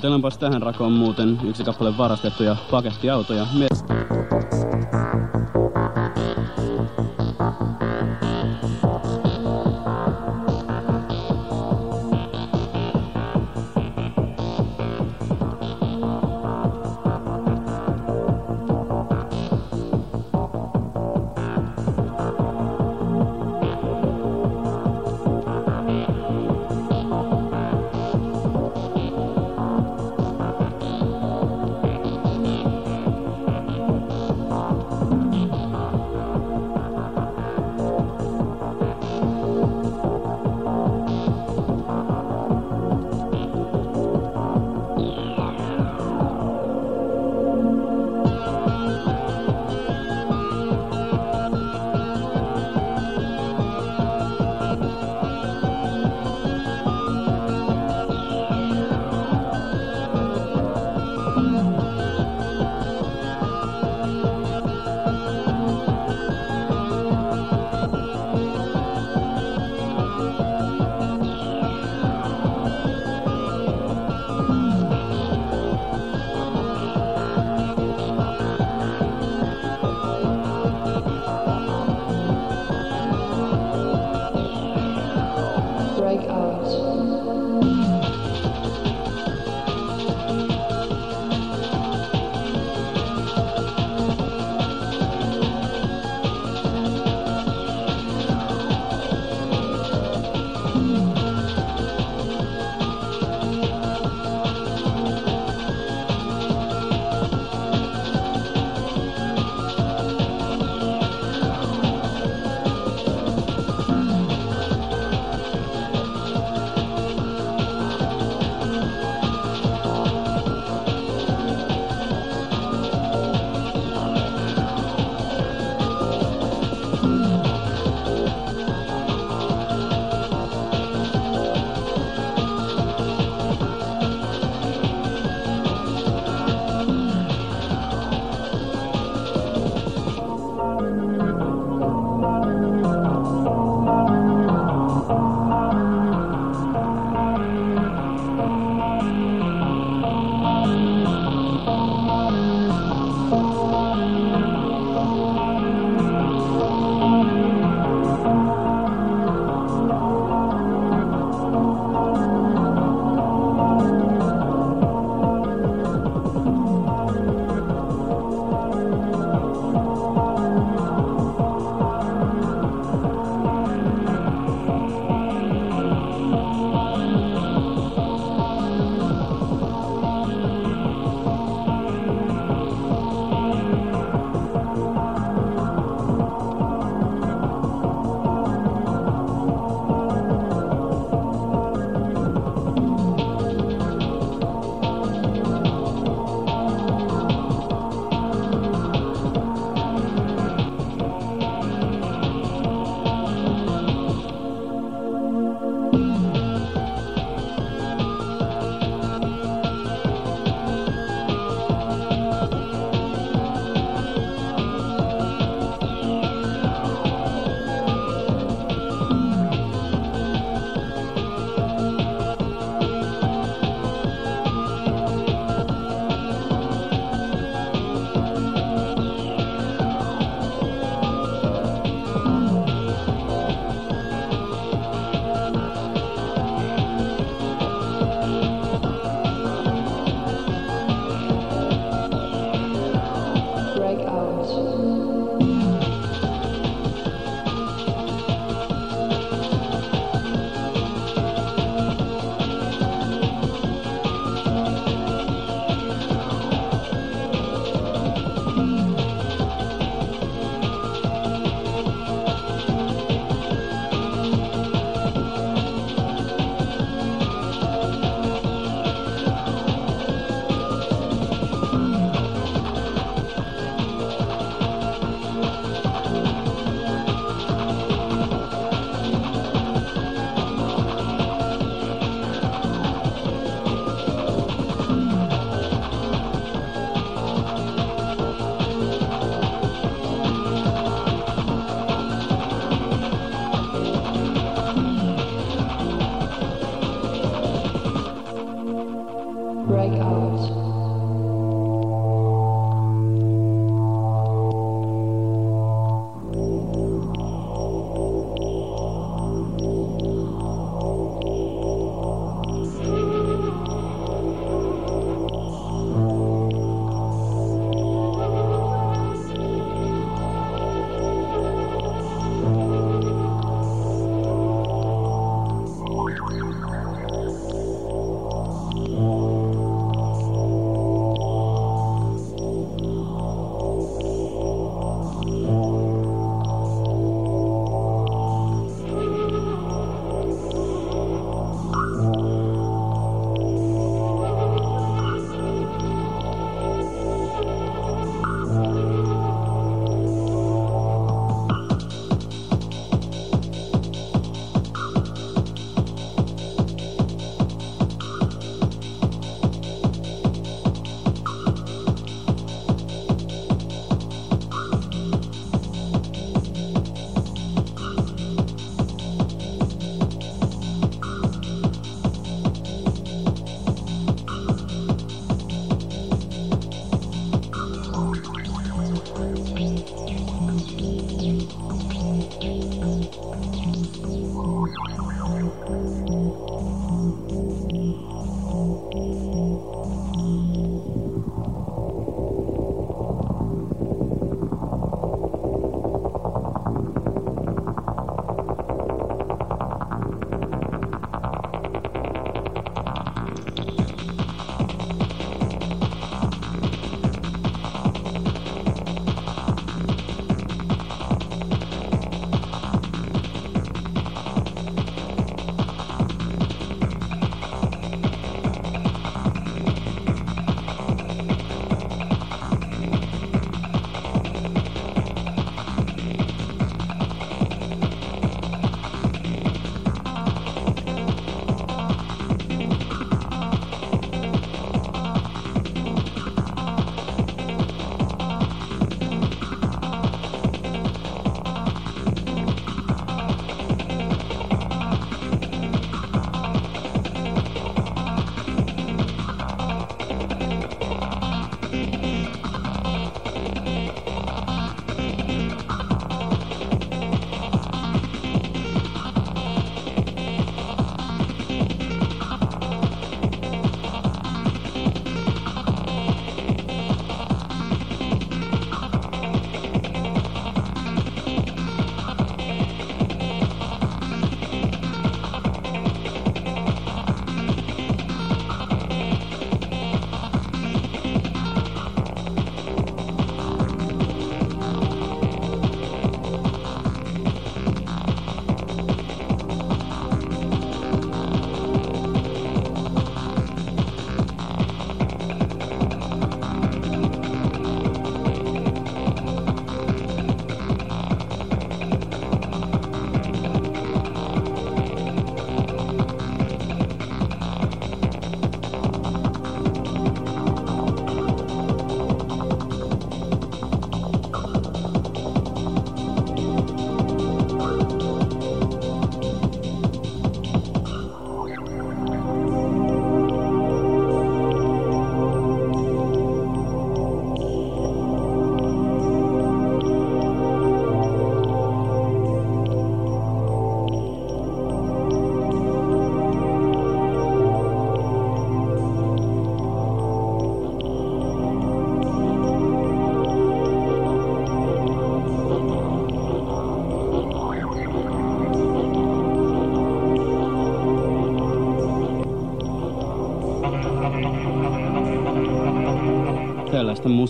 Ilmoitellaanpas tähän rakoon muuten yksi kappale varastettuja pakettiautoja.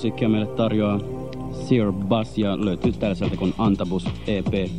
Musiikkia meille tarjoaa Sear Bass ja löytyy tällaiselta kuin Antabus EP.